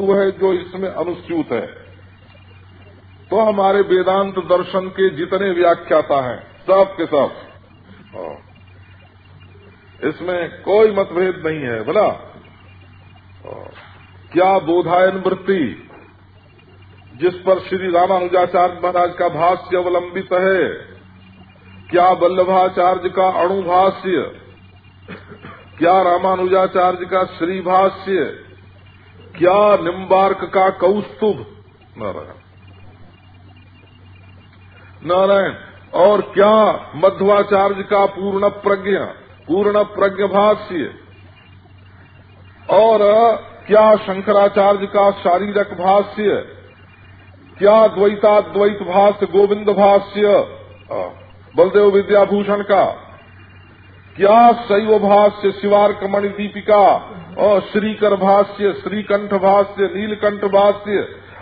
वस्तु है जो इसमें अनुस्यूत है। तो हमारे वेदांत दर्शन के जितने व्याख्याता हैं, सब के सब। हाँ। इसमें कोई मतभेद नहीं है, बोला? हाँ। क्या बोधायन वृत्ति, जिस पर श्री रामानुजाचार्य महाराज का भाष्य अवलंबित है? क्या वल्लभाचार्य का अणुभाष्य? क्या रामानुजाचार्य का श्री भाष्य क्या निम्बार्क का कौस्तुभ? नारायण। नारायण, और क्या मध्वाचार्य का पूर्ण प्रज्ञ पूर्ण प्रज्ञ भाष्य और क्या शंकराचार्य का शारीरक भाष्य? क्या द्वैताद्वैत भाष्य, गोविंद भाष्य? बलदेव विद्याभूषण का। क्या शैव भाष्य शिवार मणि दीपिका और श्रीकर भाष्य श्रीकंठ भाष्य नीलकंठ भाष्य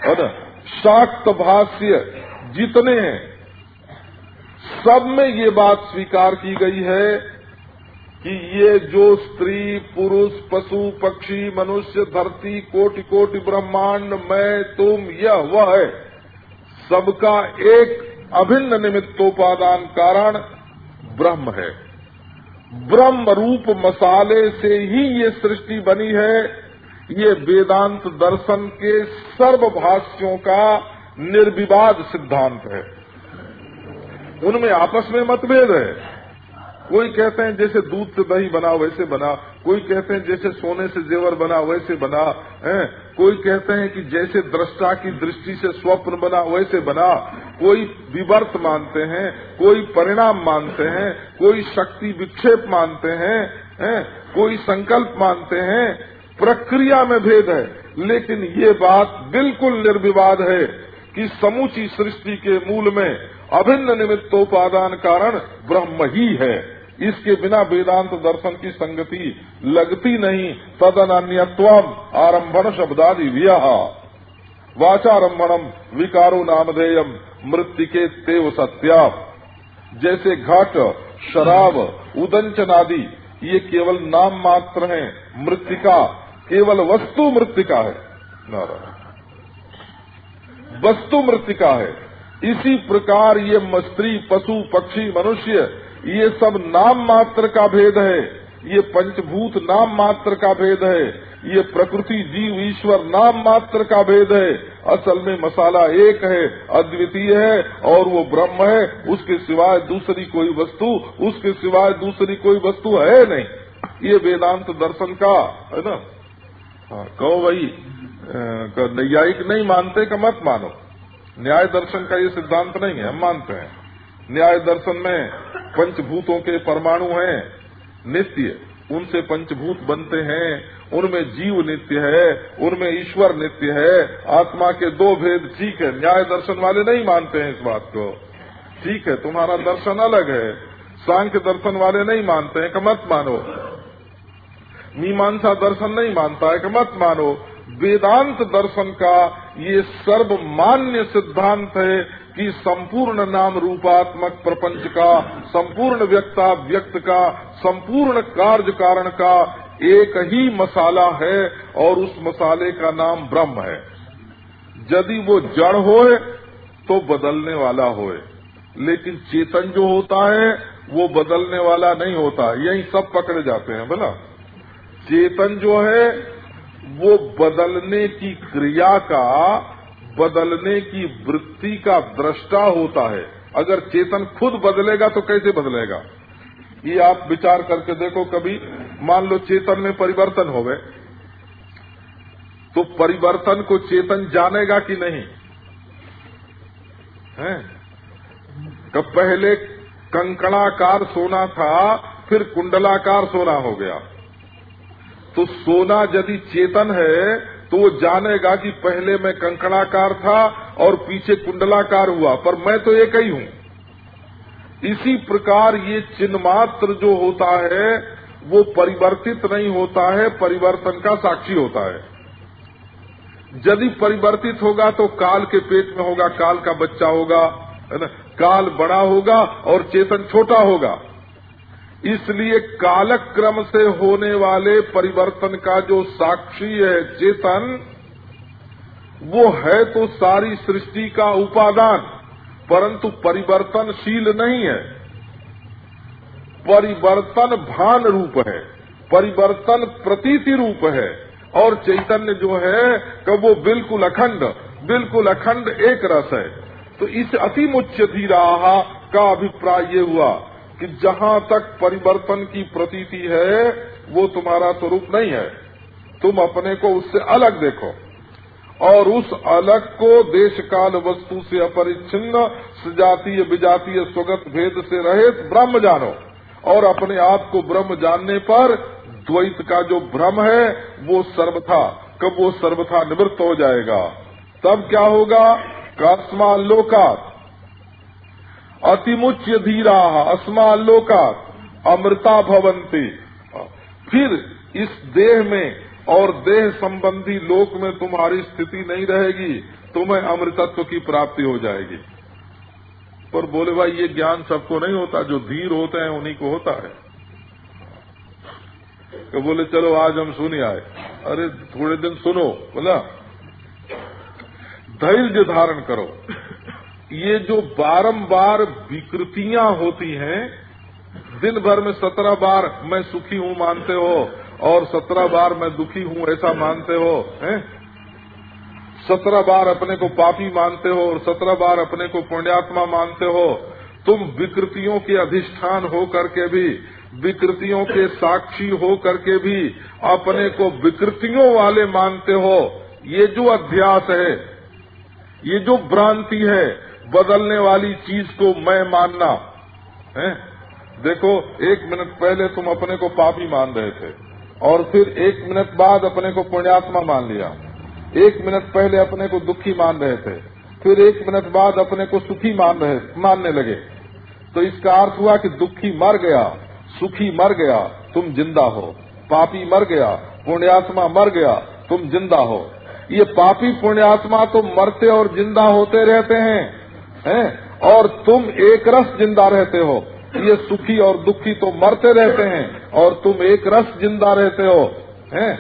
और शाक्त भाष्य जितने सब में ये बात स्वीकार की गई है कि ये जो स्त्री, पुरुष, पशु, पक्षी, मनुष्य, धरती, कोटि कोटि ब्रह्मांड, मैं, तुम, यह, वह है, सबका एक अभिन्न निमित्तोपादान कारण ब्रह्म है। ब्रह्म रूप मसाले से ही ये सृष्टि बनी है। ये वेदांत दर्शन के सर्वभाष्यों का निर्विवाद सिद्धांत है। उनमें आपस में मतभेद है। कोई कहते हैं, जैसे दूध से दही बना वैसे बना कोई कहते हैं जैसे सोने से जेवर बना, वैसे बना, है? कोई कहते हैं कि जैसे दृष्टा की दृष्टि से स्वप्न बना, वैसे बना। कोई विवर्त मानते हैं, कोई परिणाम मानते हैं, कोई शक्ति विक्षेप मानते हैं, है? कोई संकल्प मानते हैं। प्रक्रिया में भेद है। लेकिन ये बात बिल्कुल निर्विवाद है कि समूची सृष्टि के मूल में अभिन्न निमित्तोपादान कारण ब्रह्म ही है। इसके बिना वेदांत दर्शन की संगति लगती नहीं। तद तदन्यत्व आरंभन शब्दादि वाचारंभनम विकारो नामधेयम मृतिके तेव सत्या। जैसे घट, शराब उदंचन आदि ये केवल नाम मात्र हैं मृतिका केवल वस्तु मृतिका है। वस्तु मृतिका है। इसी प्रकार ये स्त्री पशु, पक्षी, मनुष्य ये सब नाम मात्र का भेद है। ये पंचभूत नाम मात्र का भेद है। ये प्रकृति जीव ईश्वर नाम मात्र का भेद है। असल में मसाला एक है अद्वितीय है और वो ब्रह्म है। उसके सिवाय दूसरी कोई वस्तु उसके सिवाय दूसरी कोई वस्तु है नहीं। ये वेदांत दर्शन का है ना? हाँ, कहो भाई नैयायिक नहीं मानते का मत मानो। न्याय दर्शन का ये सिद्धांत नहीं है हम मानते हैं। न्याय दर्शन में पंचभूतों के परमाणु हैं। नित्य, उनसे पंचभूत बनते हैं। उनमें जीव नित्य है, उनमें ईश्वर नित्य है। आत्मा के दो भेद ठीक है, न्याय दर्शन वाले नहीं मानते हैं इस बात को। ठीक है, तुम्हारा दर्शन अलग है। सांख्य दर्शन वाले नहीं मानते हैं कि मत मानो। मीमांसा दर्शन नहीं मानता है मत मानो। वेदांत दर्शन का ये सर्वमान्य सिद्धांत है कि संपूर्ण नाम रूपात्मक प्रपंच का, संपूर्ण व्यक्ता व्यक्त का, संपूर्ण कार्य कारण का एक ही मसाला है और उस मसाले का नाम ब्रह्म है। यदि वो जड़ होए तो बदलने वाला होए। लेकिन चेतन जो होता है, वो बदलने वाला नहीं होता। यही सब पकड़े जाते हैं, बोला। चेतन जो है, वो बदलने की क्रिया का बदलने की वृत्ति का दृष्टा होता है। अगर चेतन खुद बदलेगा तो कैसे बदलेगा? ये आप विचार करके देखो, कभी मान लो चेतन में परिवर्तन हो गए तो परिवर्तन को चेतन जानेगा कि नहीं? है? कब पहले कंकड़ाकार सोना था, फिर कुंडलाकार सोना हो गया। तो सोना यदि चेतन है तो वो जानेगा कि पहले मैं कंकड़ाकार था और पीछे कुंडलाकार हुआ, पर मैं तो एक ही हूँ। इसी प्रकार ये चिन्मात्र जो होता है, वो परिवर्तित नहीं होता है, परिवर्तन का साक्षी होता है। यदि परिवर्तित होगा तो काल के पेट में होगा, काल का बच्चा होगा काल बड़ा होगा और चेतन छोटा होगा। इसलिए कालक्रम से होने वाले परिवर्तन का जो साक्षी है चेतन, वो है तो सारी सृष्टि का उपादान, परंतु परिवर्तनशील नहीं है। परिवर्तन भान रूप है, परिवर्तन प्रतीति रूप है, और चैतन्य जो है कि वो बिल्कुल अखंड बिल्कुल अखंड एक रस है। तो इस अति मुच्य धीराहा का अभिप्राय ये हुआ। कि जहाँ तक परिवर्तन की प्रतीति है, वो तुम्हारा स्वरूप नहीं है। तुम अपने को उससे अलग देखो। और उस अलग को देश काल वस्तु से अपरिच्छिन्न, सजातीय, विजातीय, स्वगत भेद से रहित ब्रह्म जानो। और अपने आप को ब्रह्म जानने पर द्वैत का जो भ्रम है, वो सर्वथा, कब वो सर्वथा निवृत्त हो जाएगा? तब क्या होगा? लोकात अतिमुच्य धीरा लोकात अमृता भवंती फिर इस देह में और देह संबंधी लोक में तुम्हारी स्थिति नहीं रहेगी, तुम्हें अमृतत्व की प्राप्ति हो जाएगी। पर बोले, भाई, ये ज्ञान सबको नहीं होता, जो धीर होते हैं उन्हीं को होता है। तो बोले, चलो आज हम सुने आए। अरे, थोड़े दिन सुनो, बोला। धैर्य धारण करो। ये जो बारंबार विकृतियाँ होती हैं, दिन भर में सत्रह बार मैं सुखी हूँ मानते हो, और सत्रह बार मैं दुखी हूँ ऐसा मानते हो, हैं? सत्रह बार अपने को पापी मानते हो, और सत्रह बार अपने को पुण्यात्मा मानते हो। तुम विकृतियों के अधिष्ठान हो करके भी, विकृतियों के साक्षी हो करके भी अपने को विकृतियों वाले मानते हो। ये जो अध्यास है, ये जो भ्रांति है बदलने वाली चीज़ को मैं मानना। है? देखो, एक मिनट पहले तुम अपने को पापी मान रहे थे, और फिर एक मिनट बाद अपने को पुण्यात्मा मान लिया। एक मिनट पहले अपने को दुखी मान रहे थे, फिर एक मिनट बाद अपने को सुखी मान रहे, मानने लगे। तो इसका अर्थ हुआ कि दुखी मर गया, सुखी मर गया, तुम ज़िंदा हो। पापी मर गया, पुण्यात्मा मर गया, तुम ज़िंदा हो। ये पापी पुण्यात्मा तो मरते और ज़िंदा होते रहते हैं। हैं और तुम एक रस ज़िंदा रहते हो। ये सुखी और दुखी तो मरते रहते हैं और तुम एक रस ज़िंदा रहते हो। हैं?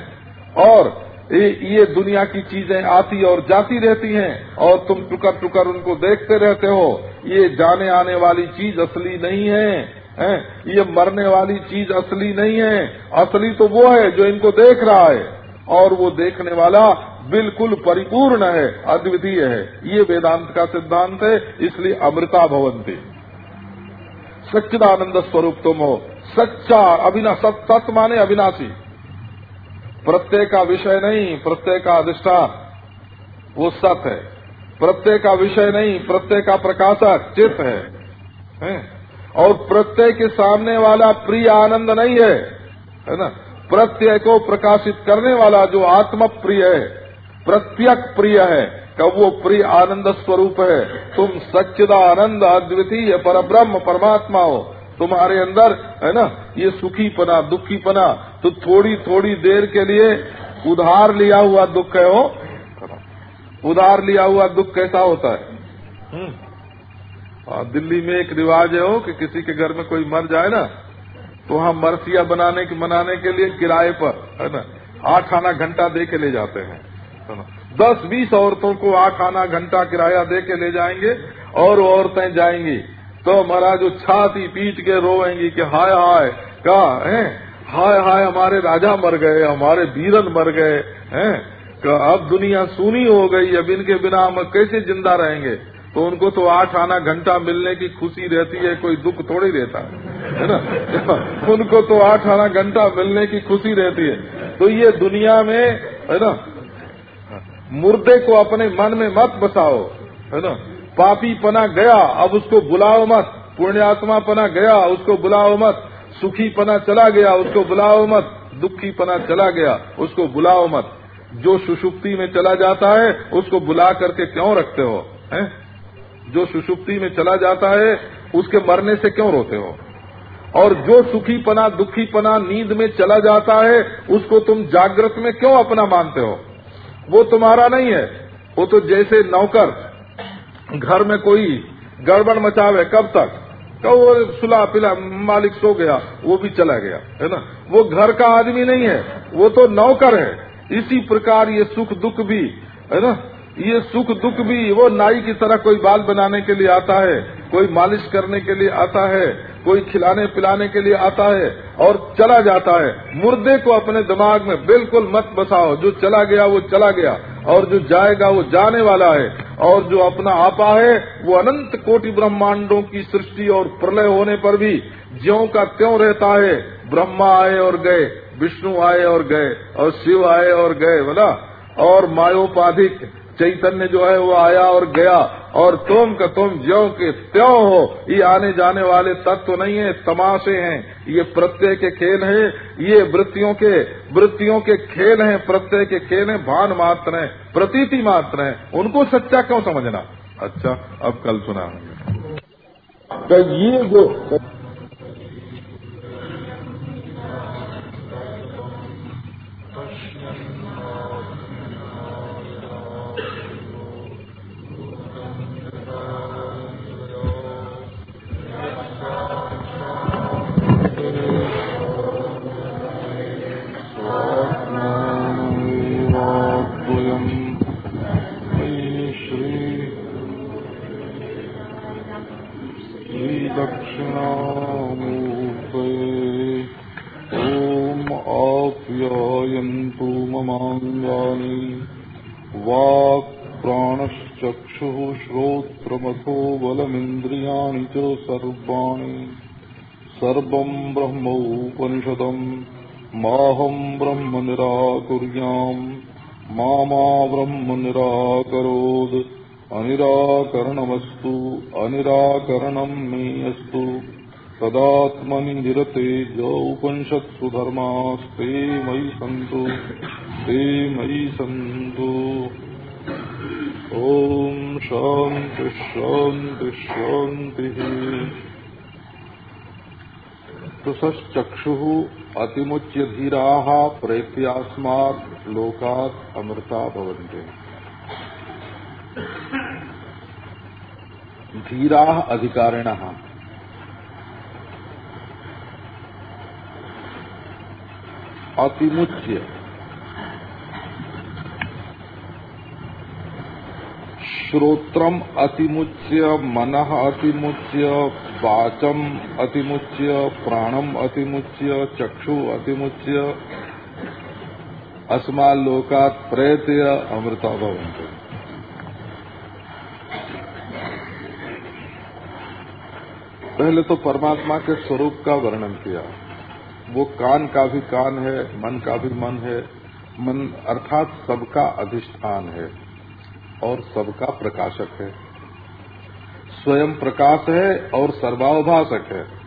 और ये, दुनिया की चीज़ें आती और जाती रहती हैं और तुम टुकर टुकर उनको देखते रहते हो। ये जाने आने वाली चीज़ असली नहीं है। हैं? ये मरने वाली चीज़ असली नहीं है। असली तो वो है जो इनको देख रहा है। और वो देखने वाला बिल्कुल परिपूर्ण है अद्वितीय है। ये वेदांत का सिद्धांत है इसलिए अमृता भवंती। सच्चिदानंद स्वरूप तुम हो। सच्चा अविना सत्य माने अविनाशी। प्रत्यय का विषय नहीं प्रत्यय का अधिष्ठान वो सत है। प्रत्यय का विषय नहीं प्रत्यय का प्रकाशक चित्त है, है? और प्रत्यय के सामने वाला प्रिय आनंद नहीं है। है ना? प्रत्यय को प्रकाशित करने वाला जो आत्म प्रिय है, प्रत्यक प्रिय है, कब वो प्रिय आनंद स्वरूप है। तुम सच्चिदा आनंद अद्वितीय पर ब्रह्म परमात्मा हो। तुम्हारे अंदर, है ना, ये सुखी पना दुखी पना तो थोड़ी थोड़ी देर के लिए उधार लिया हुआ दुख है हो उधार लिया हुआ दुख कैसा होता है? हम्म। दिल्ली में एक रिवाज है हो कि किसी के घर में कोई मर जाए ना तो हम मरसिया बनाने की, मनाने के लिए किराए पर, है ना? आठ आना घंटा दे के ले जाते हैं। है ना? दस, बीस औरतों को आठ आना घंटा किराया दे के ले जाएँगे और औरतें जाएँगी। तो महाराज जो छाती पीट के रोएँगी कि हाय हाय, का, है? हाय हाय, हमारे राजा मर गए, हमारे वीरन मर गए, हैं? अब दुनिया सुनी हो गई, अब इनके बिना हम कैसे ज़िंदा रहेंगे? तो उनको तो आठ आना घंटा मिलने की खुशी रहती है, कोई दुख थोड़ी रहता है। है ना? उनको तो आठ आना घंटा मिलने की खुशी रहती है। तो ये दुनिया में, है ना? मुर्दे को अपने मन में मत बसाओ, है ना? पापी पना गया, अब उसको बुलाओ मत। पुण्यात्मा पना गया, उसको बुलाओ मत। सुखी पना चला गया, उसको बुलाओ मत। दुखी पना चला गया, उसको बुलाओ मत। जो सुषुप्ति में चला जाता है, उसको बुला करके क्यों रखते हो, हैं? जो सुषुप्ति में चला जाता है, उसके मरने से क्यों रोते हो? और जो सुखी पना दुखी पना नींद में चला जाता है, उसको तुम जागृत में क्यों अपना मानते हो? वो तुम्हारा नहीं है। वो तो जैसे नौकर, घर में कोई गड़बड़ मचावे कब तक? कब वो सुला पिला मालिक सो गया, वो भी चला गया, है ना? वो घर का आदमी नहीं है, वो तो नौकर है। इसी प्रकार ये सुख दुख भी, है ना? ये सुख दुख भी वो नाई की तरह कोई बाल बनाने के लिए आता है, कोई मालिश करने के लिए आता है, कोई खिलाने पिलाने के लिए आता है और चला जाता है। मुर्दे को अपने दिमाग में बिल्कुल मत बसाओ। जो चला गया, वो चला गया। और जो जाएगा, वो जाने वाला है। और जो अपना आपा है, वो अनंत कोटि ब्रह्मांडों की सृष्टि और प्रलय होने पर भी ज्यो का त्यों रहता है, ब्रह्मा आए और गए, विष्णु आए और गए, और शिव आए और गए, बोला? और मायोपाधिक चैतन्य जो है वो आया और गया। और तुम का तुम ज्यो के त्यों हो। ये आने जाने वाले तत्व नहीं है, तमाशे हैं। ये प्रत्यय के खेल है। ये वृत्तियों के वृत्तियों के खेल हैं। प्रत्यय के खेल हैं। भान मात्र हैं। प्रतीति मात्र हैं। उनको सच्चा क्यों समझना? अच्छा अब कल सुना। तो ये जो ब्रह्मोपनिषदम् माहम् ब्रह्म निराकुर्याम्। मा ब्रह्म निराकरोत्। अनिराकरणमस्तु अनिराकरणम् मे अस्तु तदात्मनि निरते मयि सन्तु, ते मयि सन्तु। ॐ शान्ति शान्ति। चक्षु अतिमुच्य धीरा प्रेत्यास्मात् लोकात् अमृता भवन्ते। धीरा अधिकारिण। अतिमुच्य। श्रोत्रम अतिमुच्य, मन अतिमुच्य, वाचम अतिमुच्य, प्राणम अतिमुच्य, चक्षु अतिमुच्य। अस्मालोकात प्रेत्य अमृता भवंत पहले तो परमात्मा के स्वरूप का वर्णन किया। वो कान का भी कान है, मन का भी मन है। मन अर्थात सबका अधिष्ठान है। और सबका प्रकाशक है। स्वयं प्रकाश है और सर्वावभाषक है।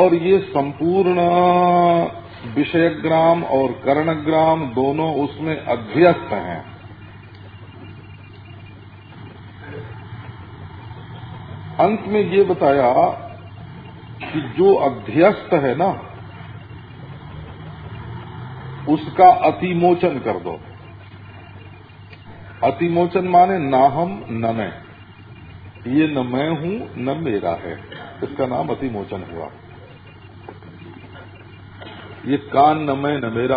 और ये संपूर्ण विषयग्राम और कर्णग्राम दोनों उसमें अध्यस्त हैं। अंत में ये बताया कि जो अध्यस्त है ना, उसका अतिमोचन कर दो। अतिमोचन माने ना हम, न मैं। ये न मैं हूँ, न मेरा है। इसका नाम अतिमोचन हुआ। ये कान न मैं, न मेरा,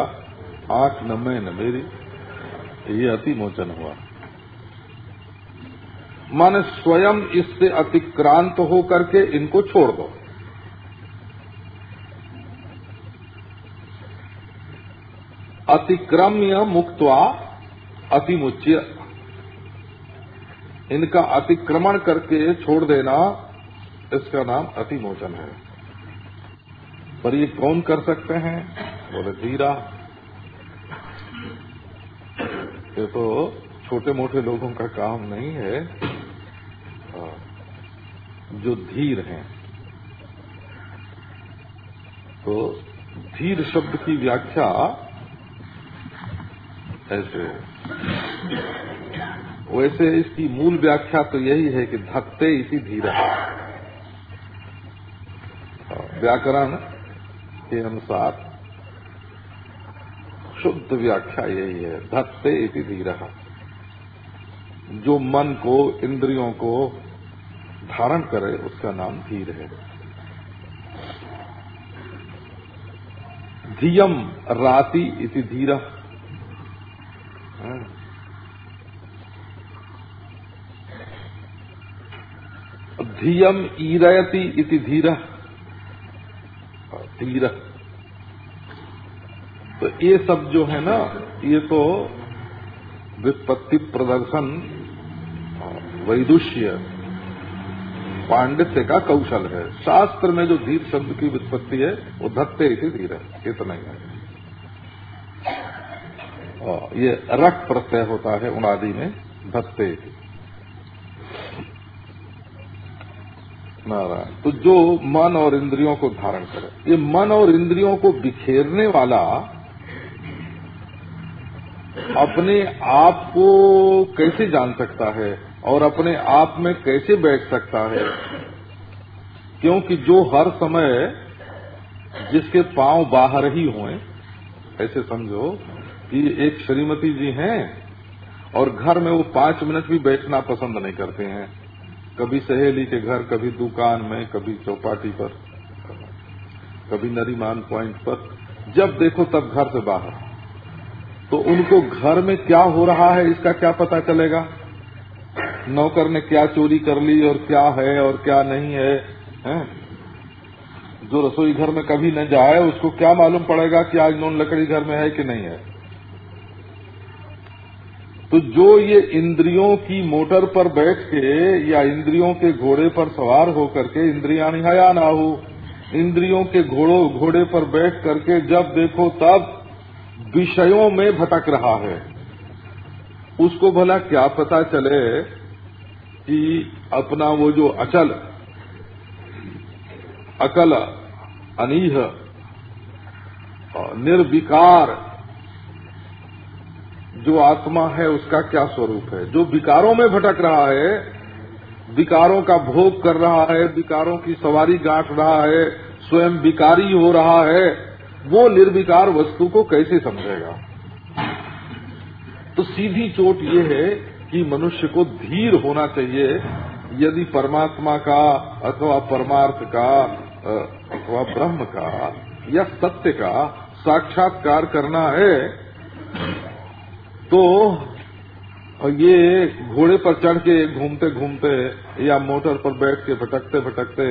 आँख न मैं, न मेरी, ये अतिमोचन हुआ। माने स्वयं इससे अतिक्रांत हो करके इनको छोड़ दो। अतिक्रम्य मुक्तवा अतिमुच्य इनका अतिक्रमण करके छोड़ देना, इसका नाम अतिमोचन है। पर ये कौन कर सकते हैं? बोले, धीरा। ये तो छोटे मोटे लोगों का काम नहीं है। जो धीर हैं। तो धीर शब्द की व्याख्या ऐसे वैसे इसकी मूल व्याख्या तो यही है कि धत्ते इसी धीरा व्याकरण के अनुसार शुद्ध व्याख्या यही है, धत्ते इति धीरा जो मन को, इंद्रियों को धारण करे, उसका नाम धीर है। धियम राति इति धीरा धीयम ईरयति इति धीर। धीर। तो ये सब जो है ना, ये तो विपत्ति प्रदर्शन वैदुष्य, पांडित्य का कौशल है। शास्त्र में जो धीर शब्द की वित्पत्ति है, वो धत्ते इति धीर है इतना ही। है, ये रख प्रत्यय होता है उनादि में, धत्ते नारायण तो जो मन और इंद्रियों को धारण करे, ये मन और इंद्रियों को बिखेरने वाला अपने आप को कैसे जान सकता है और अपने आप में कैसे बैठ सकता है? क्योंकि जो हर समय जिसके पाँव बाहर ही हों ऐसे समझो कि एक श्रीमती जी हैं और घर में वो पाँच मिनट भी बैठना पसंद नहीं करते हैं। कभी सहेली के घर कभी दुकान में कभी चौपाटी पर कभी नरीमान पॉइंट पर। जब देखो तब घर से बाहर। तो उनको घर में क्या हो रहा है इसका क्या पता चलेगा? नौकर ने क्या चोरी कर ली और क्या है और क्या नहीं है, है? जो रसोई घर में कभी न जाए उसको क्या मालूम पड़ेगा कि आज नून लकड़ी घर में है कि नहीं है? तो जो ये इंद्रियों की मोटर पर बैठ के या इंद्रियों के घोड़े पर सवार होकर के इंद्रिया निहाया ना हो इंद्रियों के घोड़ों घोड़े पर बैठ करके जब देखो तब विषयों में भटक रहा है। उसको भला क्या पता चले कि अपना वो जो अचल, अकल, अनीह, निर्विकार जो आत्मा है उसका क्या स्वरूप है? जो विकारों में भटक रहा है, विकारों का भोग कर रहा है, विकारों की सवारी गांठ रहा है, स्वयं विकारी हो रहा है, वो निर्विकार वस्तु को कैसे समझेगा? तो सीधी चोट ये है कि मनुष्य को धीर होना चाहिए, यदि परमात्मा का अथवा परमार्थ का अथवा ब्रह्म का या सत्य का साक्षात्कार करना है तो ये घोड़े पर चढ़ के घूमते घूमते या मोटर पर बैठ के भटकते भटकते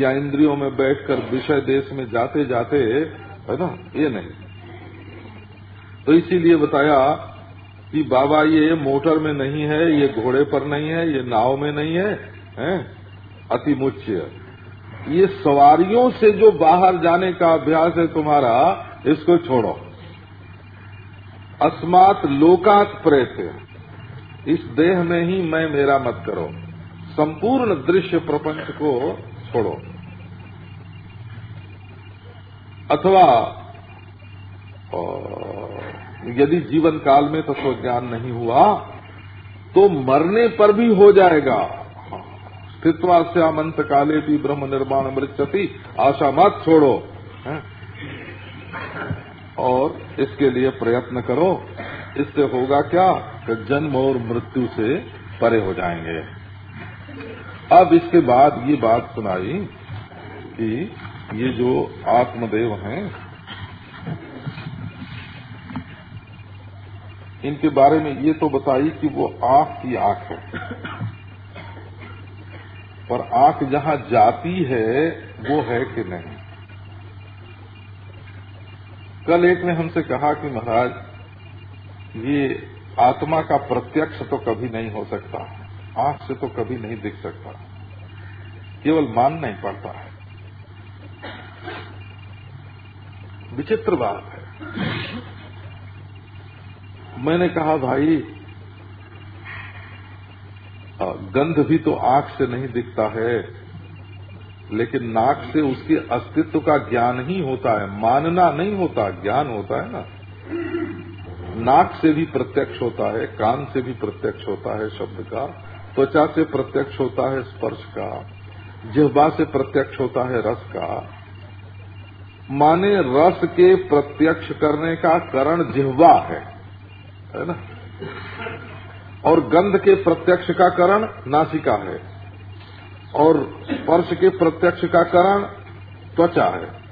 या इंद्रियों में बैठकर विषय देश में जाते जाते है ना ये नहीं तो इसीलिए बताया कि बाबा ये मोटर में नहीं है ये घोड़े पर नहीं है ये नाव में नहीं है, है? अति मुच्य ये सवारियों से जो बाहर जाने का अभ्यास है तुम्हारा इसको छोड़ो अस्मात लोकात प्रेत। इस देह में ही मैं मेरा मत करो। संपूर्ण दृश्य प्रपंच को छोड़ो। अथवा यदि जीवन काल में तत्व ज्ञान नहीं हुआ तो मरने पर भी हो जाएगा। स्थित्वा श्यामंत काले भी ब्रह्म निर्माण मृत्यति आशा मत छोड़ो। है? और इसके लिए प्रयत्न करो। इससे होगा क्या कि जन्म और मृत्यु से परे हो जाएँगे। अब इसके बाद ये बात सुनाई कि ये जो आत्मदेव हैं, इनके बारे में ये तो बताई कि वो आँख की आँख है। पर आँख जहाँ जाती है, वो है कि नहीं? कल एक ने हमसे कहा कि महाराज, ये आत्मा का प्रत्यक्ष तो कभी नहीं हो सकता, आँख से तो कभी नहीं दिख सकता, केवल मान नहीं पड़ता है। विचित्र बात है। मैंने कहा, भाई गंध भी तो आँख से नहीं दिखता है लेकिन नाक से उसके अस्तित्व का ज्ञान ही होता है, मानना नहीं होता, ज्ञान होता है ना। नाक से भी प्रत्यक्ष होता है, कान से भी प्रत्यक्ष होता है शब्द का, त्वचा से प्रत्यक्ष होता है स्पर्श का जिहबा से प्रत्यक्ष होता है रस का। माने रस के प्रत्यक्ष करने का करण जिहवा है है ना। और गंध के प्रत्यक्ष का करण नासिका है। और स्पर्श के प्रत्यक्ष का कारण त्वचा है।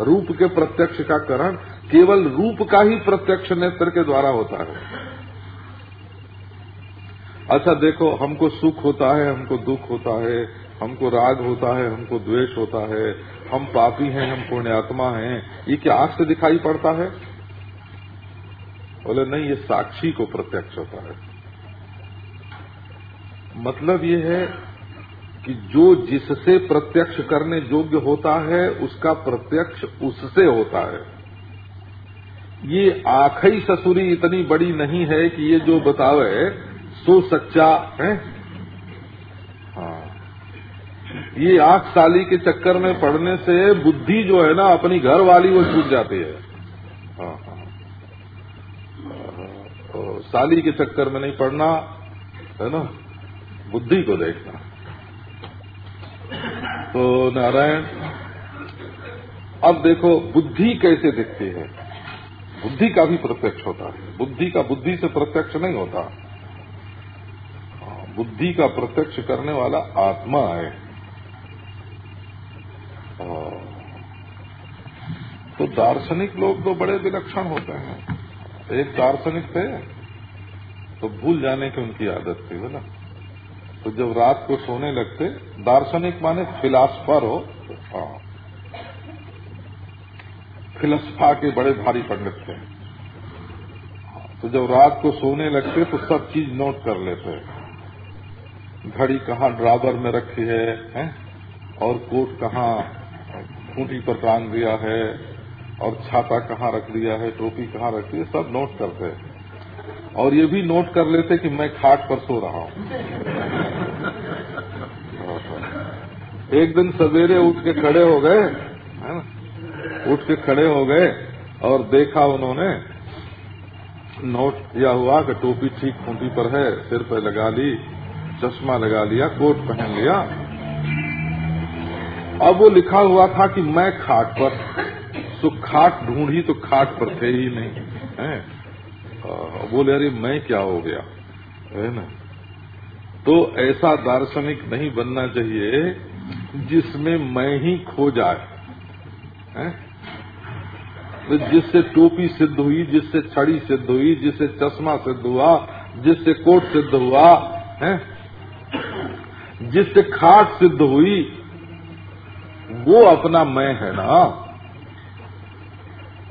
रूप के प्रत्यक्ष का कारण केवल रूप का ही प्रत्यक्ष नेत्र के द्वारा होता है। अच्छा देखो, हमको सुख होता है, हमको दुख होता है, हमको राग होता है, हमको द्वेष होता है, हम पापी हैं, हम पुण्यात्मा हैं, ये क्या आँख से दिखाई पड़ता है? बोले, नहीं, ये साक्षी को प्रत्यक्ष होता है। मतलब ये है कि जो जिससे प्रत्यक्ष करने योग्य होता है, उसका प्रत्यक्ष उससे होता है। ये आखई ससुरी इतनी बड़ी नहीं है कि ये जो बतावे, सो सच्चा है। हाँ। ये आँख साली के चक्कर में पड़ने से बुद्धि जो है ना, अपनी घर वाली वो छूट जाती है। हाँ हाँ। तो साली के चक्कर में नहीं पड़ना है ना? बुद्धि को देखना। तो नारायण अब देखो बुद्धि कैसे दिखती है? बुद्धि का भी प्रत्यक्ष होता है। बुद्धि का बुद्धि से प्रत्यक्ष नहीं होता। हाँ, बुद्धि का प्रत्यक्ष करने वाला आत्मा है। हाँ। तो दार्शनिक लोग तो बड़े विलक्षण होते हैं। एक दार्शनिक थे तो भूल जाने की उनकी आदत थी बोला तो जब रात को सोने लगते दार्शनिक माने फिलासफर हो हाँ फिलसफा के बड़े भारी पंडित थे। तो जब रात को सोने लगते तो सब चीज़ नोट कर लेते घड़ी कहाँ ड्रावर में रखी है, है? और कोट कहाँ खूंटी पर टांग दिया है और छाता कहाँ रख दिया है टोपी कहाँ रख दी है सब नोट करते और ये भी नोट कर लेते कि मैं खाट पर सो रहा हूँ। एक दिन सवेरे उठ के खड़े हो गए, है ना? उठ के खड़े हो गए और देखा उन्होंने नोट किया हुआ कि टोपी ठीक खूंटी पर है, सिर पर लगा ली, चश्मा लगा लिया, कोट पहन लिया। अब वो लिखा हुआ था कि मैं खाट पर तो खाट ढूंढी तो खाट पर थे ही नहीं, है? बोले, अरे, मैं क्या हो गया? है ना? तो ऐसा दार्शनिक नहीं बनना चाहिए जिसमें मैं ही खो जाए। है? तो जिससे टोपी सिद्ध हुई, जिससे छड़ी सिद्ध हुई, जिससे चश्मा सिद्ध हुआ, जिससे कोट सिद्ध हुआ, है? जिससे खाट सिद्ध हुई, वो अपना मैं है ना?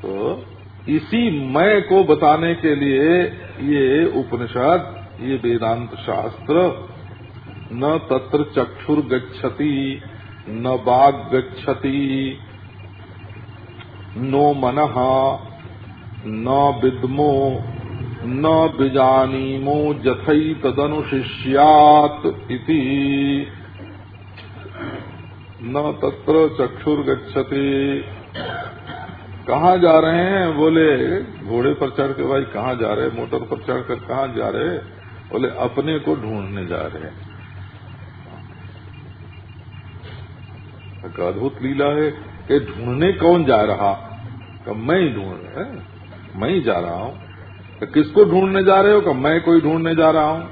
तो इसी मैं को बताने के लिए ये उपनिषद, ये वेदांत शास्त्र, न तत्र चक्षुर गच्छति न बाग गच्छति नो मन, न विद्मो, न बिजानीमो जथई तदनुशिष्यात इति। न तत्र चक्षुर गच्छति कहाँ जा रहे हैं? बोले घोड़े पर चढ़ के भाई कहाँ जा रहे मोटर पर चढ़ कर कहाँ जा रहे बोले अपने को ढूँढने जा रहे हैं. अद्भुत लीला है कि ढूँढने कौन जा रहा? का मैं ही ढूंढ रहा मैं ही जा रहा हूँ। तो किसको ढूँढने जा रहे हो? का मैं कोई ढूँढने जा रहा हूँ।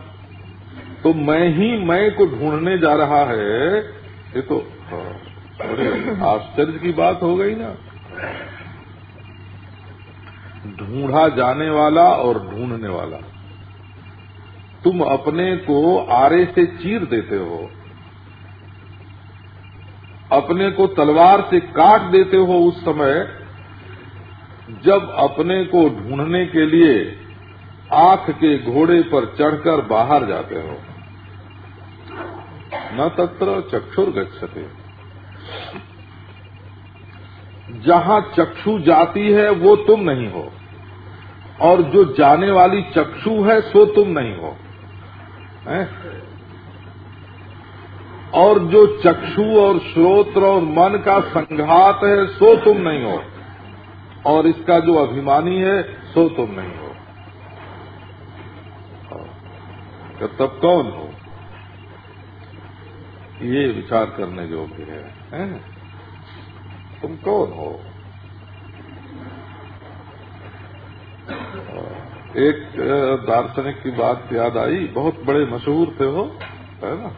तो मैं ही मैं को ढूँढने जा रहा है। ये तो हाँ, आश्चर्य की बात हो गई ना। ढूंढा जाने वाला और ढूँढने वाला। तुम अपने को आरे से चीर देते हो। अपने को तलवार से काट देते हो उस समय, जब अपने को ढूँढने के लिए आँख के घोड़े पर चढ़कर बाहर जाते हो। न तत्र चक्षुर गच्छते जहाँ चक्षु जाती है वो तुम नहीं हो। और जो जाने वाली चक्षु है सो तुम नहीं हो। है? और जो चक्षु और श्रोत्र और मन का संघात है सो तुम नहीं हो। और इसका जो अभिमानी है सो तुम नहीं हो। तो तब कौन हो? ये विचार करने योग्य है, है? तुम कौन हो? एक दार्शनिक की बात याद आई। बहुत बड़े मशहूर थे वो, है ना?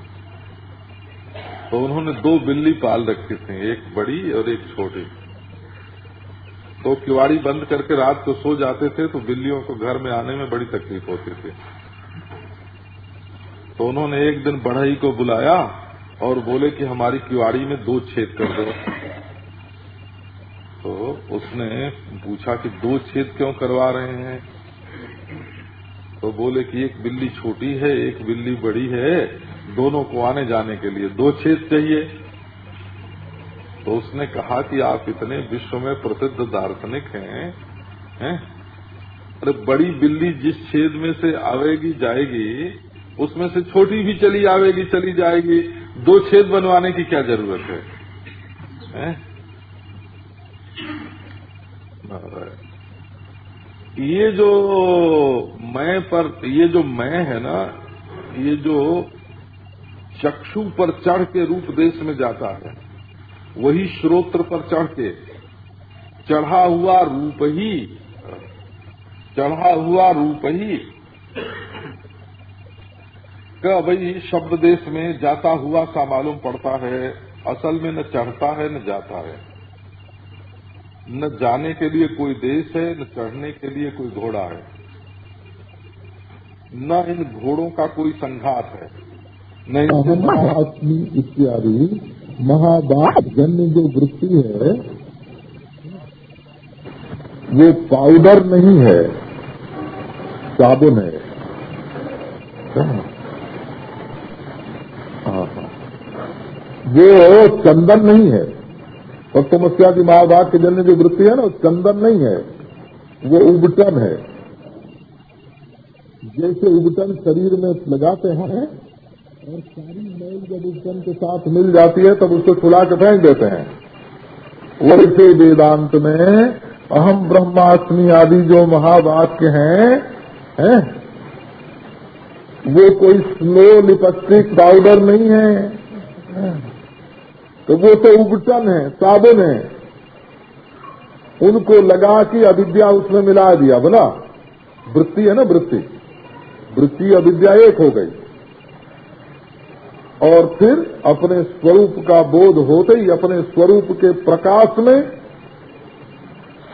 तो उन्होंने दो बिल्ली पाल रखी थी, एक बड़ी और एक छोटी। तो किवाड़ी बंद करके रात को सो जाते थे तो बिल्लियों को घर में आने में बड़ी तकलीफ़ होती थी। तो उन्होंने एक दिन बढ़ई को बुलाया और बोले कि हमारी किवाड़ी में दो छेद कर दो। तो उसने पूछा कि दो छेद क्यों करवा रहे हैं तो बोले कि एक बिल्ली छोटी है एक बिल्ली बड़ी है दोनों को आने जाने के लिए दो छेद चाहिए तो उसने कहा कि आप इतने विश्व में प्रसिद्ध दार्शनिक हैं हैं? अरे बड़ी बिल्ली जिस छेद में से आवेगी जाएगी उसमें से छोटी भी चली आवेगी चली जाएगी दो छेद बनवाने की क्या ज़रूरत है, है? ये जो मैं पर, ये जो मैं है ना, ये जो चक्षु पर चढ़ के रूप देश में जाता है, वही श्रोत्र पर चढ़ के, चढ़ा हुआ रूप ही, चढ़ा हुआ रूप ही, का भाई शब्द देश में जाता हुआ सा मालूम पड़ता है, असल में न चढ़ता है, न जाता है। न जाने के लिए कोई देश है न चढ़ने के लिए कोई घोड़ा है। न इन घोड़ों का कोई संघात है। न इत्यादि महाबाप जन्य जो वृत्ति है वो पाउडर नहीं है साबुन है। वो चंदन नहीं है। और समस्या की महाभारत के जन्य जो वृत्ति है ना चंदन नहीं है, वो उबटन है। जैसे उबटन शरीर में लगाते हैं, और सारी मैल जब उबटन के साथ मिल जाती है, तब उसको छुला के फेंक देते हैं। वैसे वेदांत में अहम ब्रह्माष्टमी आदि जो महावाक्य हैं हैं, वो कोई स्लो लिपस्टिक पाउडर नहीं है। तो वो तो उबटन है, साबुन है। उनको लगा के अविद्या उसमें मिला दिया, बोला। वृत्ति है ना वृत्ति? वृत्ति अविद्या एक हो गई। और फिर अपने स्वरूप का बोध होते ही, अपने स्वरूप के प्रकाश में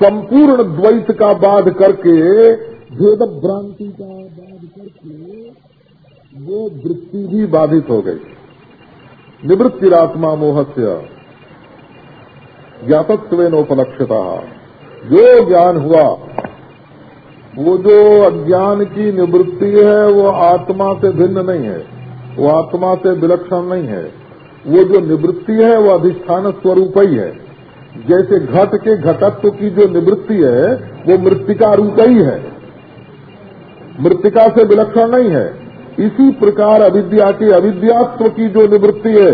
संपूर्ण द्वैत का बाध करके, भेद भ्रांति का बाध करके, वो वृत्ति भी बाधित हो गई। निवृत्तिरात्मा मोहस्य ज्ञातत्व नोपलक्षता जो ज्ञान हुआ, वो जो अज्ञान की निवृत्ति है, वो आत्मा से भिन्न नहीं है। वो आत्मा से विलक्षण नहीं है। वो जो निवृत्ति है, वो अधिष्ठान स्वरूप ही है। जैसे घट के घटत्व की जो निवृत्ति है, वो मृतिका रूप ही है। मृतिका से विलक्षण नहीं है। इसी प्रकार अविद्या के अविद्यात्व की जो निवृत्ति है,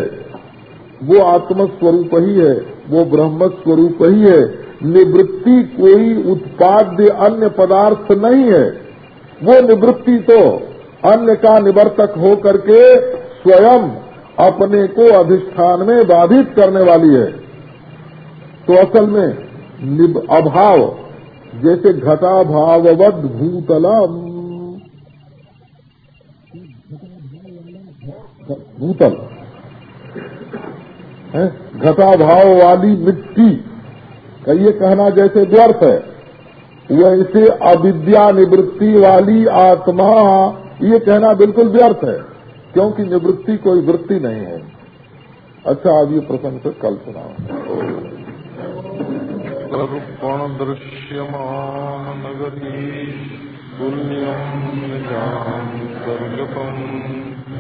वो आत्मस्वरूप ही है, वो ब्रह्म स्वरूप ही है। निवृत्ति कोई उत्पाद्य अन्य पदार्थ नहीं है। वो निवृत्ति तो अन्य का निवर्तक हो करके स्वयं अपने को अधिष्ठान में बाधित करने वाली है। तो असल में अभाव, जैसे घटाभाववद भूतलम भूतल। घटाभाव वाली मिट्टी। का ये कहना जैसे व्यर्थ है। वैसे अविद्या निवृत्ति वाली आत्मा, ये कहना बिल्कुल व्यर्थ है, क्योंकि निवृत्ति कोई वृत्ति नहीं है। अच्छा अब ये प्रसंग से कल दर्पण दृश्यमान नगरी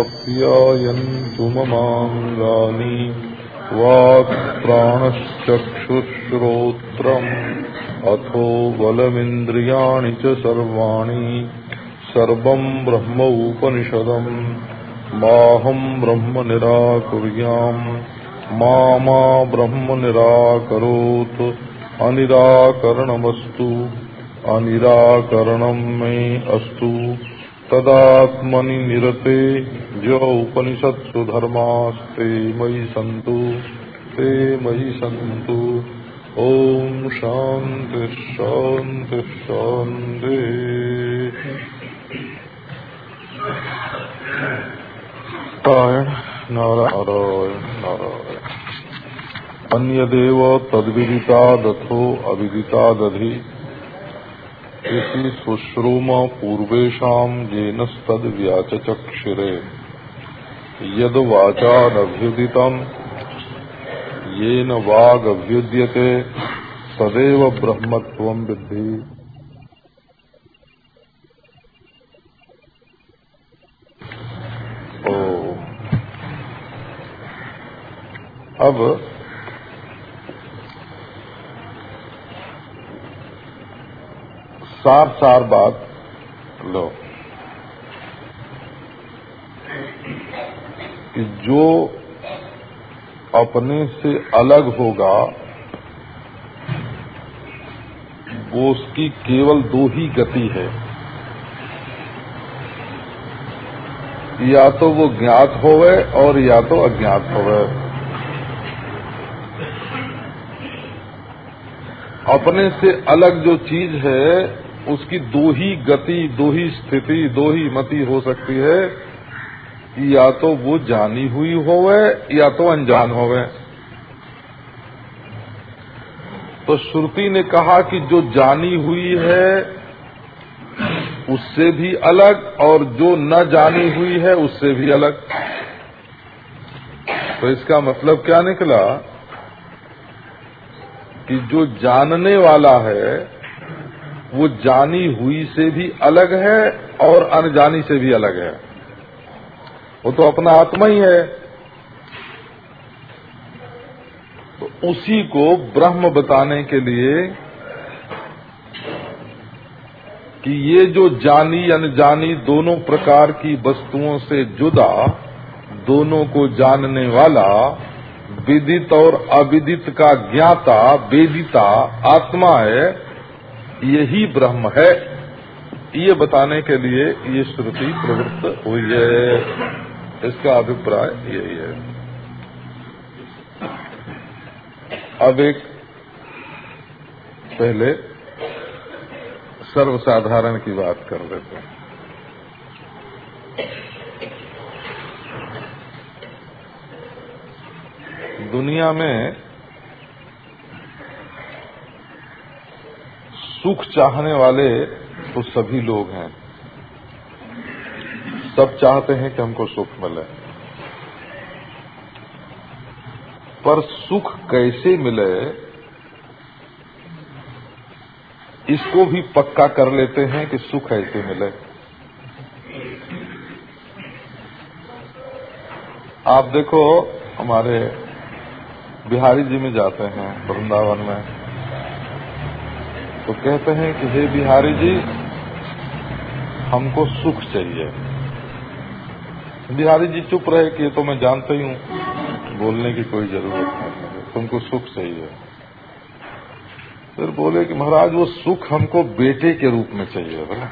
ओमाप्यायन्तु ममाङ्गानि अथो बलमिन्द्रियाणि च सर्वाणि। सर्वम् ब्रह्मोपनिषदम् माहम् ब्रह्म निराकुर्याम्। मा ब्रह्म निराकरोत्। अनिराकरणमस्तु। अनिराकरणम् मे अस्तु। तदात्मनि निरते जो उपनिषत्सु धर्मास्ते मयि सन्तु, ते मयि सन्तु। ॐ शान्ति शान्ति शान्ति। नारायण नारायण नारायण। अन्यदेव तद्विदितादथो अविदितादधि इति शुश्रूम पूर्वेशम येनस्तद व्याचचक्षिरे। यद वाचानभ्युदितम येन वागभ्युद्यते सदैव ब्रह्मत्व विद्धि। अब सार सार बात लो। कि जो अपने से अलग होगा, वो उसकी केवल दो ही गति है। या तो वो ज्ञात होवे और या तो अज्ञात होवे। अपने से अलग जो चीज़ है उसकी दो ही गति, दो ही स्थिति, दो ही मति हो सकती है या तो वो जानी हुई होवे या तो अनजान होवे। तो श्रुति ने कहा कि जो जानी हुई है, उससे भी अलग और जो न जानी हुई है, उससे भी अलग। तो इसका मतलब क्या निकला? कि जो जानने वाला है वो जानी हुई से भी अलग है और अनजानी से भी अलग है। वो तो अपना आत्मा ही है। तो उसी को ब्रह्म बताने के लिए कि ये जो जानी, अनजानी दोनों प्रकार की वस्तुओं से जुदा, दोनों को जानने वाला, विदित और अविदित का ज्ञाता, वेदिता आत्मा है यही ब्रह्म है। ये बताने के लिए ये श्रुति प्रवृत्त हुई है। इसका अभिप्राय यही है। अब एक पहले सर्वसाधारण की बात कर लेते हैं। दुनिया में सुख चाहने वाले तो सभी लोग हैं। सब चाहते हैं कि हमको सुख मिले। पर सुख कैसे मिले? इसको भी पक्का कर लेते हैं कि सुख ऐसे मिले। आप देखो, हमारे बिहारी जी में जाते हैं वृंदावन में। तो कहते हैं कि हे बिहारी जी, हमको सुख चाहिए। बिहारी जी चुप रहे कि ये तो मैं जानता ही हूँ, बोलने की कोई ज़रूरत नहीं। तुमको सुख चाहिए। फिर बोले कि महाराज, वो सुख हमको बेटे के रूप में चाहिए, बोला।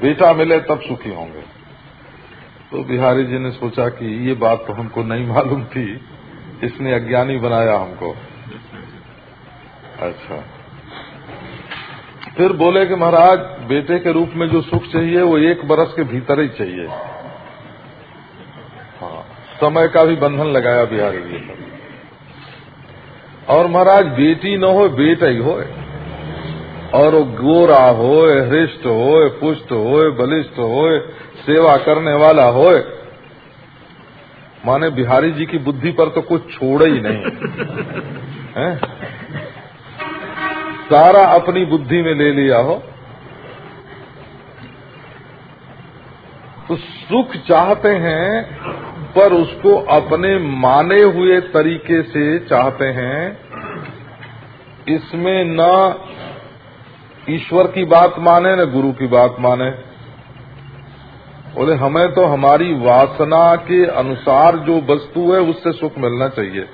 बेटा मिले तब सुखी होंगे। तो बिहारी जी ने सोचा कि ये बात तो हमको नहीं मालूम थी, इसने अज्ञानी बनाया हमको। अच्छा। फिर बोले कि महाराज, बेटे के रूप में जो सुख चाहिए, वो एक बरस के भीतर ही चाहिए। हाँ समय का भी बंधन लगाया बिहारी जी और महाराज, बेटी न हो बेटा ही हो और वो गोरा हो हृष्ट हो पुष्ट हो बलिष्ठ हो सेवा करने वाला हो माने बिहारी जी की बुद्धि पर तो कुछ छोड़े ही नहीं। है? सारा अपनी बुद्धि में ले लिया हो तो सुख चाहते हैं, पर उसको अपने माने हुए तरीके से चाहते हैं। इसमें न ईश्वर की बात माने, न गुरु की बात माने। बोले, हमें तो हमारी वासना के अनुसार जो वस्तु है, उससे सुख मिलना चाहिए।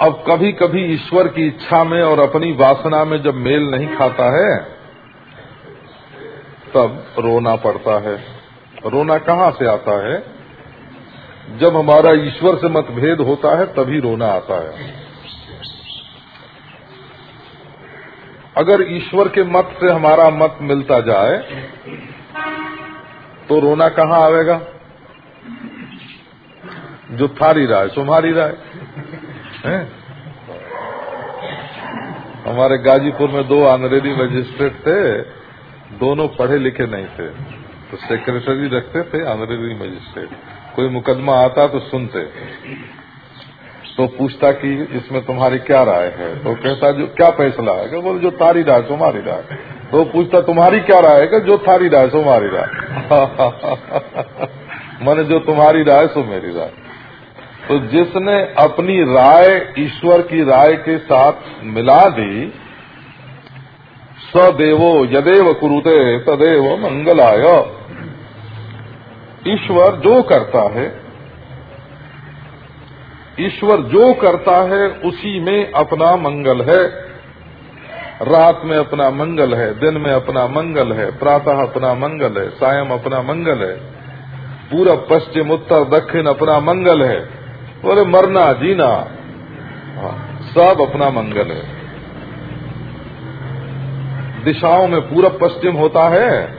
अब कभी कभी ईश्वर की इच्छा में और अपनी वासना में जब मेल नहीं खाता है, तब रोना पड़ता है। रोना कहाँ से आता है? जब हमारा ईश्वर से मतभेद होता है, तभी रोना आता है। अगर ईश्वर के मत से हमारा मत मिलता जाए तो रोना कहाँ आवेगा? जो थारी राय तुम्हारी राय। है? हमारे गाजीपुर में दो ऑनरेरी मजिस्ट्रेट थे, दोनों पढ़े लिखे नहीं थे। तो सेक्रेटरी रखते थे ऑनरेरी मजिस्ट्रेट। कोई मुकदमा आता तो सुनते। तो पूछता कि इसमें तुम्हारी क्या राय है? तो कहता, जो, क्या फैसला है? बोले, जो तारी राय तुम्हारी राय तो पूछता, तुम्हारी क्या राय है? जो थारी राय तुम्हारी राय मैंने, जो तुम्हारी राय सो मेरी राय तो जिसने अपनी राय, ईश्वर की राय के साथ मिला दी सदेवो यदेव कुरुते, तदेव मंगलाय। ईश्वर जो करता है, ईश्वर जो करता है, उसी में अपना मंगल है। रात में अपना मंगल है, दिन में अपना मंगल है, प्रातः अपना मंगल है, सायं अपना मंगल है पूरा पश्चिम, उत्तर, दक्षिण अपना मंगल है। बोले मरना जीना। हाँ, सब अपना मंगल है। दिशाओं में पूरब पश्चिम होता है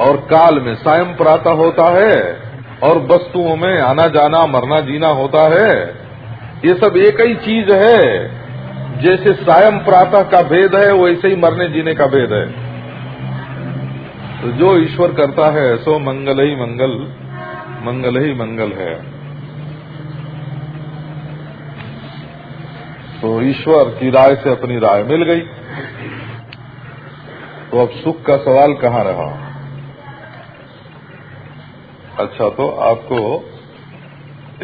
और काल में सायं प्रातः होता है और वस्तुओं में आना जाना मरना जीना होता है। ये सब एक ही चीज़ है। जैसे सायं प्रातः का भेद है वैसे ही मरने जीने का भेद है। तो जो ईश्वर करता है सो मंगल ही मंगल मंगल ही मंगल है। तो ईश्वर की राय से अपनी राय मिल गई। तो अब सुख का सवाल कहाँ रहा? अच्छा तो आपको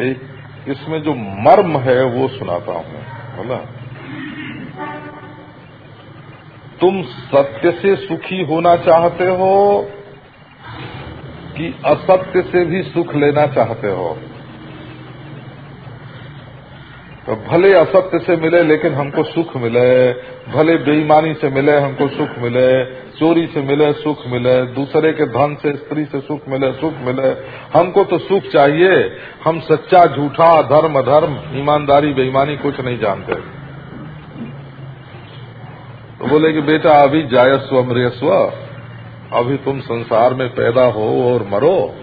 एक इसमें जो मर्म है वो सुनाता हूँ बोला तुम सत्य से सुखी होना चाहते हो कि असत्य से भी सुख लेना चाहते हो? तो भले असत्य से मिले, लेकिन हमको सुख मिले। भले बेईमानी से मिले, हमको सुख मिले। चोरी से मिले, सुख मिले। दूसरे के धन से, स्त्री से सुख मिले सुख मिले। हमको तो सुख चाहिए। हम सच्चा, झूठा धर्म अधर्म, ईमानदारी, बेईमानी कुछ नहीं जानते। तो बोले कि बेटा, अभी जायस्व अमृयस्व अभी तुम संसार में पैदा हो और मरो।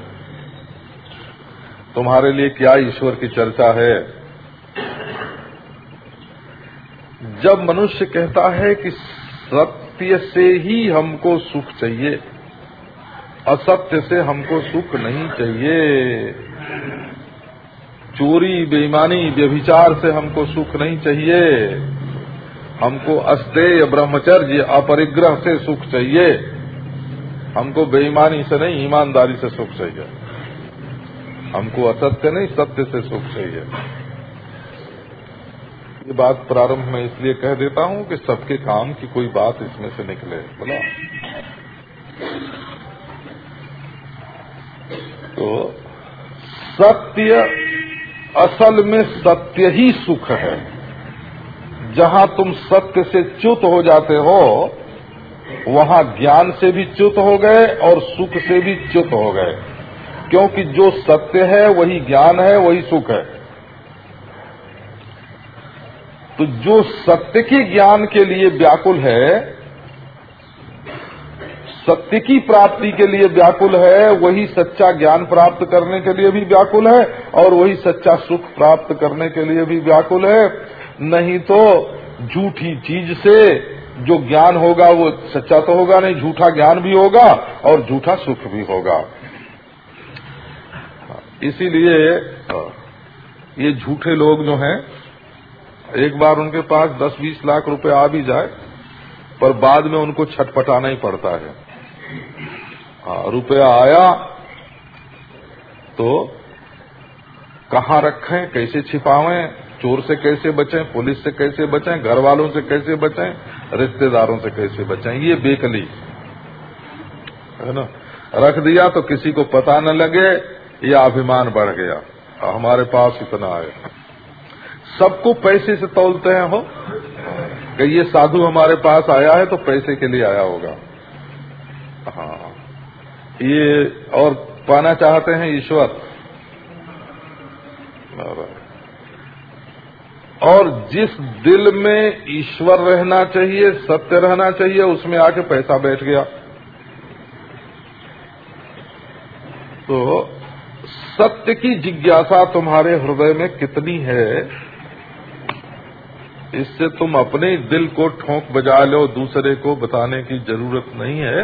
तुम्हारे लिए क्या ईश्वर की चर्चा है? जब मनुष्य कहता है कि सत्य से ही हमको सुख चाहिए, असत्य से हमको सुख नहीं चाहिए। चोरी, बेईमानी, व्यभिचार से हमको सुख नहीं चाहिए। हमको अस्तेय, ब्रह्मचर्य, अपरिग्रह से सुख चाहिए। हमको बेईमानी से नहीं, ईमानदारी से सुख चाहिए। हमको असत्य नहीं, सत्य से सुख चाहिए। ये बात प्रारंभ में इसलिए कह देता हूँ कि सबके काम की कोई बात इसमें से निकले, बोला। तो सत्य असल में सत्य ही सुख है। जहाँ तुम सत्य से च्युत हो जाते हो, वहाँ ज्ञान से भी च्युत हो गए और सुख से भी च्युत हो गए। क्योंकि जो सत्य है, वही ज्ञान है, वही सुख है। तो जो सत्य के ज्ञान के लिए व्याकुल है, सत्य की प्राप्ति के लिए व्याकुल है, वही सच्चा ज्ञान प्राप्त करने के लिए भी व्याकुल है और वही सच्चा सुख प्राप्त करने के लिए भी व्याकुल है। नहीं तो झूठी चीज़ से जो ज्ञान होगा वो सच्चा तो होगा नहीं, झूठा ज्ञान भी होगा और झूठा सुख भी होगा। इसीलिए ये झूठे लोग जो हैं एक बार उनके पास दस, बीस लाख रुपए आ भी जाए, पर बाद में उनको छटपटाना ही पड़ता है। हाँ रुपया आया तो कहाँ रखें, कैसे छिपावें, चोर से कैसे बचें, पुलिस से कैसे बचें घर वालों से कैसे बचें, रिश्तेदारों से कैसे बचें, ये बेकली। है ना? रख दिया तो किसी को पता न लगे, या अभिमान बढ़ गया। हमारे पास इतना आया सबको पैसे से तोलते हैं हो कि ये साधु हमारे पास आया है तो पैसे के लिए आया होगा। हाँ। ये और पाना चाहते हैं ईश्वर। और जिस दिल में ईश्वर रहना चाहिए, सत्य रहना चाहिए, उसमें आके पैसा बैठ गया। तो सत्य की जिज्ञासा तुम्हारे हृदय में कितनी है इससे तुम अपने दिल को ठोंक बजा लो दूसरे को बताने की ज़रूरत नहीं है।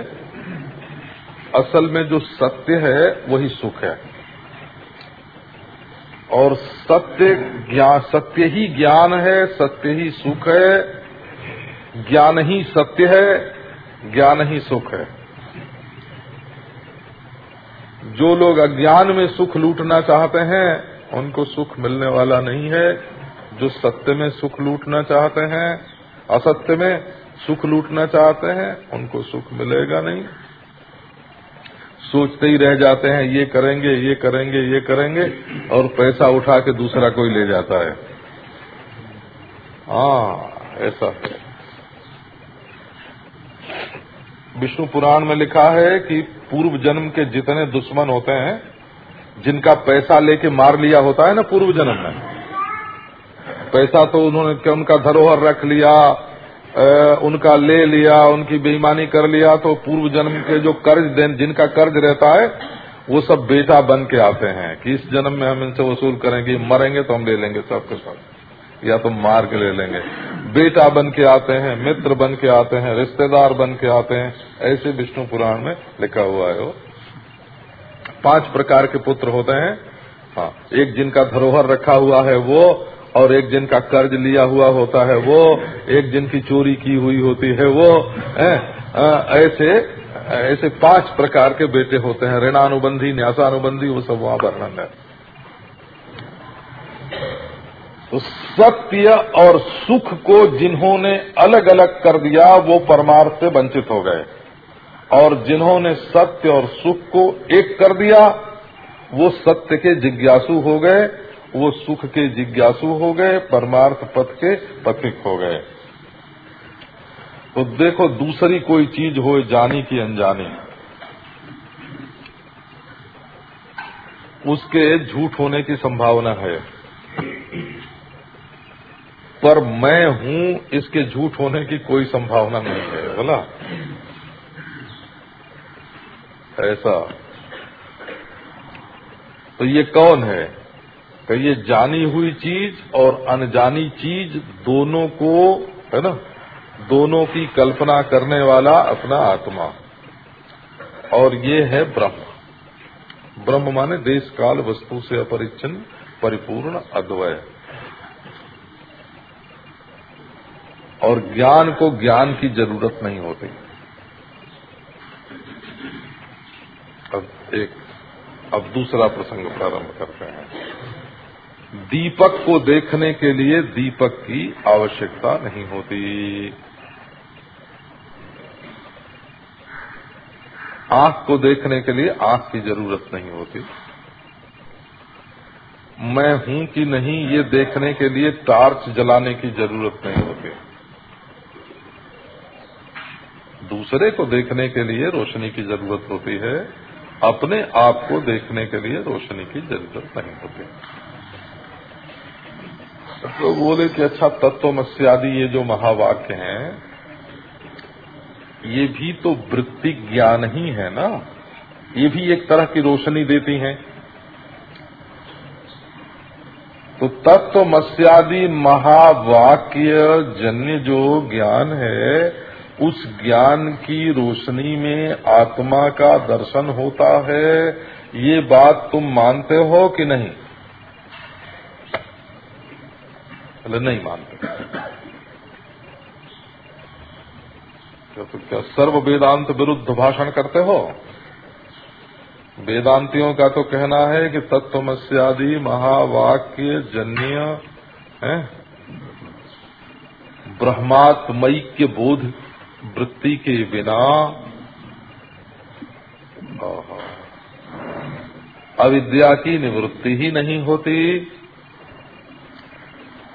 असल में जो सत्य है, वही सुख है। और सत्य ज्ञान सत्य ही ज्ञान है, सत्य ही सुख है। ज्ञान ही सत्य है, ज्ञान ही सुख है। जो लोग अज्ञान में सुख लूटना चाहते हैं, उनको सुख मिलने वाला नहीं है। जो सत्य में सुख लूटना चाहते हैं, असत्य में सुख लूटना चाहते हैं, उनको सुख मिलेगा नहीं। सोचते ही रह जाते हैं, ये करेंगे ये करेंगे ये करेंगे, और पैसा उठा के दूसरा कोई ले जाता है। हाँ ऐसा विष्णु पुराण में लिखा है कि पूर्व जन्म के जितने दुश्मन होते हैं, जिनका पैसा लेके मार लिया होता है ना पूर्व जन्म में? पैसा तो उन्होंने क्या उनका धरोहर रख लिया उनका ले लिया, उनकी बेईमानी कर लिया तो पूर्व जन्म के जो कर्ज देन, जिनका कर्ज रहता है, वो सब बेटा बन के आते हैं। कि इस जन्म में हम इनसे वसूल करेंगे मरेंगे तो हम ले लेंगे सबके सब या तो मार के ले लेंगे। बेटा बन के आते हैं, मित्र बन के आते हैं, रिश्तेदार बन के आते हैं, ऐसे विष्णु पुराण में लिखा हुआ है वो। पाँच प्रकार के पुत्र होते हैं। हाँ एक जिनका धरोहर रखा हुआ है वो और एक जिन का कर्ज लिया हुआ होता है, वो एक जिनकी चोरी की हुई होती है, वो ऐसे ऐसे पाँच प्रकार के बेटे होते हैं, ऋणानुबंधी, न्यासानुबंधी, वो सब वहाँ वर्णन है। तो सत्य और सुख को जिन्होंने अलग अलग कर दिया, वो परमार्थ से वंचित हो गए। और जिन्होंने सत्य और सुख को एक कर दिया, वो सत्य के जिज्ञासु हो गए वो सुख के जिज्ञासु हो गए, परमार्थ पथ के पथिक हो गए। तो देखो, दूसरी कोई चीज़ हो जानी की अनजानी। उसके झूठ होने की संभावना है। पर मैं हूँ, इसके झूठ होने की कोई संभावना नहीं है, बोला। ऐसा। तो ये कौन है? कि ये जानी हुई चीज़ और अनजानी चीज़ दोनों को, है ना, दोनों की कल्पना करने वाला अपना आत्मा। और ये है ब्रह्म। ब्रह्म माने देश काल वस्तु से अपरिच्छिन्न, परिपूर्ण, अद्वय। और ज्ञान को ज्ञान की ज़रूरत नहीं होती। अब एक, अब दूसरा प्रसंग प्रारंभ करते हैं। दीपक को देखने के लिए दीपक की आवश्यकता नहीं होती। आँख को देखने के लिए आँख की ज़रूरत नहीं होती। मैं हूँ कि नहीं, ये देखने के लिए टार्च जलाने की ज़रूरत नहीं होती। दूसरे को देखने के लिए रोशनी की ज़रूरत होती है। अपने आप को देखने के लिए रोशनी की ज़रूरत नहीं होती। तो बोले कि अच्छा तत्वमस्यादि ये जो महावाक्य हैं, ये भी तो वृत्ति ज्ञान ही है ना? ये भी एक तरह की रोशनी देती हैं। तो तत्वमस्यादि महावाक्य जन्य जो ज्ञान है, उस ज्ञान की रोशनी में आत्मा का दर्शन होता है। ये बात तुम मानते हो कि नहीं? बोले नहीं मानते। क्या तो क्या सर्व वेदांत विरुद्ध भाषण करते हो? वेदांतियों का तो कहना है कि तत्वमस्यादि महावाक्य जन्य, है? ब्रह्मात्मैक्य बोध वृत्ति के बिना। अविद्या की निवृत्ति ही नहीं होती।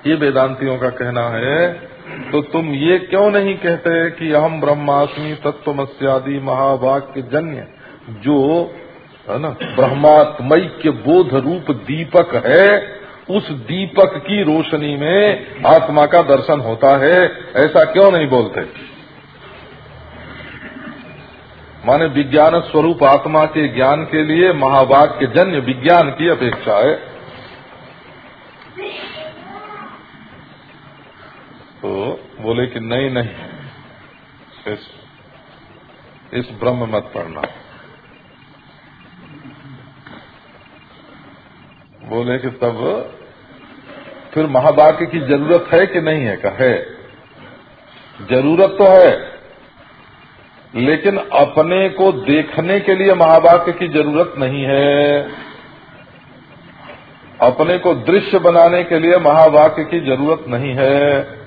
ये वेदांतियों का कहना है तो तुम ये क्यों नहीं कहते कि हम ब्रह्मास्मि तत्वमस्यादि महावाक्य जन्य जो, है ना ब्रह्मात्मय के बोध रूप दीपक है, उस दीपक की रोशनी में आत्मा का दर्शन होता है, ऐसा क्यों नहीं बोलते? माने विज्ञान स्वरूप आत्मा के ज्ञान के लिए महावाक्य जन्य विज्ञान की अपेक्षा है। तो बोले कि नहीं नहीं। इस, इस ब्रह्म मत पढ़ना। बोले कि तब फिर महावाक्य की ज़रूरत है कि नहीं है? का है ज़रूरत तो है लेकिन अपने को देखने के लिए महावाक्य की ज़रूरत नहीं है। अपने को दृश्य बनाने के लिए महावाक्य की ज़रूरत नहीं है।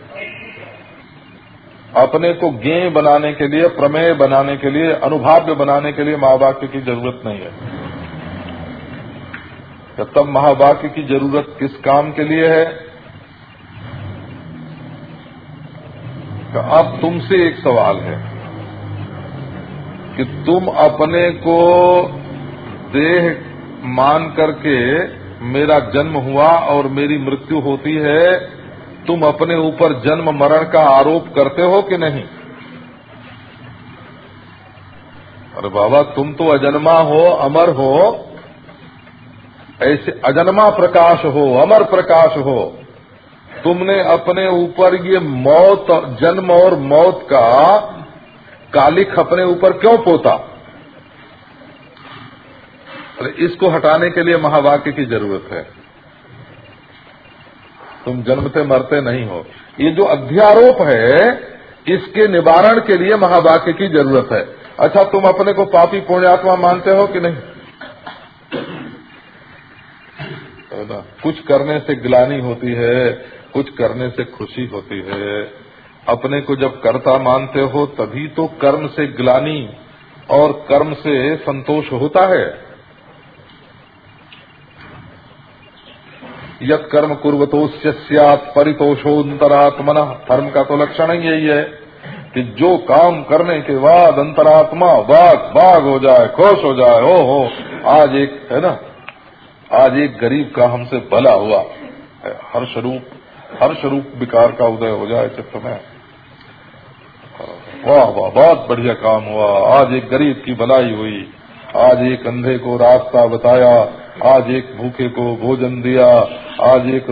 अपने को ज्ञेय बनाने के लिए, प्रमेय बनाने के लिए, अनुभाव्य बनाने के लिए महावाक्य की ज़रूरत नहीं है। तब महावाक्य की ज़रूरत किस काम के लिए है? अब तुमसे एक सवाल है कि तुम अपने को देह मान करके मेरा जन्म हुआ और मेरी मृत्यु होती है तुम अपने ऊपर जन्म मरण का आरोप करते हो कि नहीं? अरे बाबा, तुम तो अजन्मा हो, अमर हो। ऐसे अजन्मा प्रकाश हो, अमर प्रकाश हो। तुमने अपने ऊपर ये मौत, जन्म और मौत का कालिख अपने ऊपर क्यों पोता? अरे इसको हटाने के लिए महावाक्य की ज़रूरत है। तुम जन्मते मरते नहीं हो। ये जो अध्यारोप है, इसके निवारण के लिए महावाक्य की ज़रूरत है। अच्छा तुम अपने को पापी पुण्यात्मा मानते हो कि नहीं? ना? कुछ करने से ग्लानी होती है, कुछ करने से खुशी होती है। अपने को जब कर्ता मानते हो, तभी तो कर्म से ग्लानी और कर्म से संतोष होता है। यद कर्म कुर्वतोष्य परितोषोन्तरात्मन धर्म का तो लक्षण ही यही है कि जो काम करने के बाद अंतरात्मा बाग बाग हो जाए, खुश हो जाए, हो हो, आज एक, है ना? आज एक गरीब का हमसे भला हुआ। हर स्वरूप हर स्वरूप विकार का उदय हो जाए चित्त में। वाह वाह, बहुत बढ़िया काम हुआ। आज एक गरीब की भलाई हुई। आज एक अंधे को रास्ता बताया। आज एक भूखे को भोजन दिया आज एक